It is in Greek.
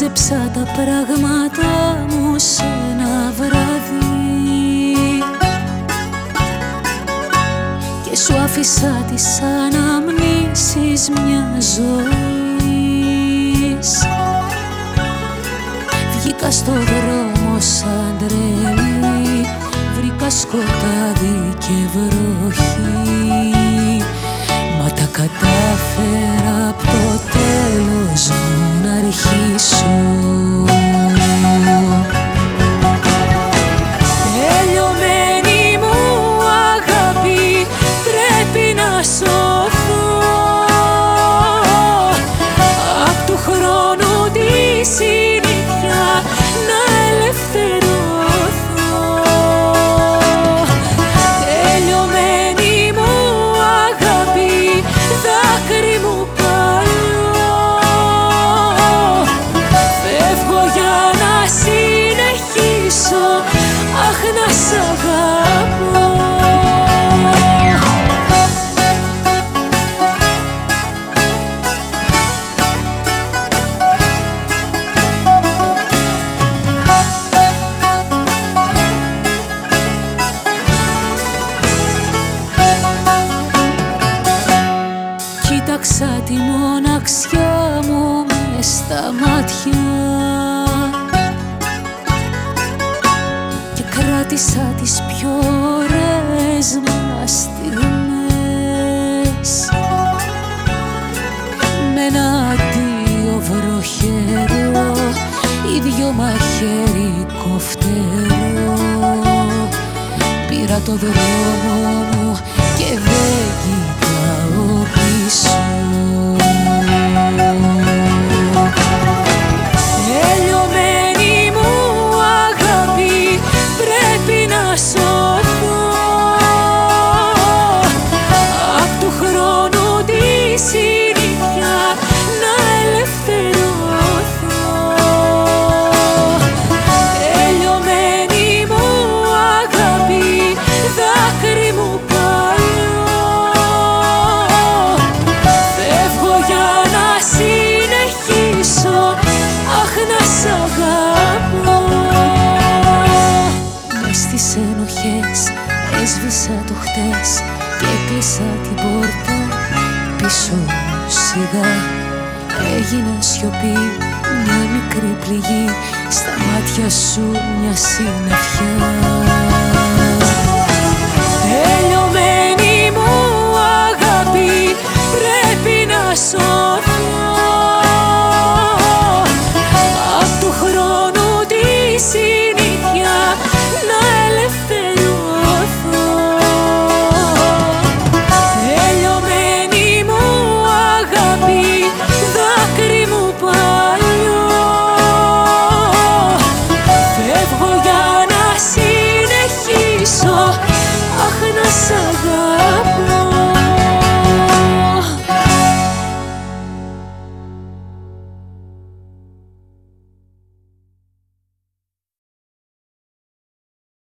Μάζεψα τα πράγματα μου σε ένα βράδυ. Και σου άφησα τις αναμνήσεις μια ζωής. Βγήκα στο δρόμο σαν τρελή. Βρήκα σκοτάδι και βροχή Κοίταξα τη μοναξιά μου με στα μάτια. Και κράτησα τις πιο ωραίες μας στιγμές. Με ένα αντίο βροχερό ίδιο μαχαίρι κοφτερό. Πήρα το δρόμο μου Ξέχτισα το χτες και πίσα την πόρτα πίσω σιγά. Έγινα σιωπή, μια μικρή πληγή Στα μάτια σου μια συννεφιά. Τελειωμένη μου αγάπη πρέπει να σώ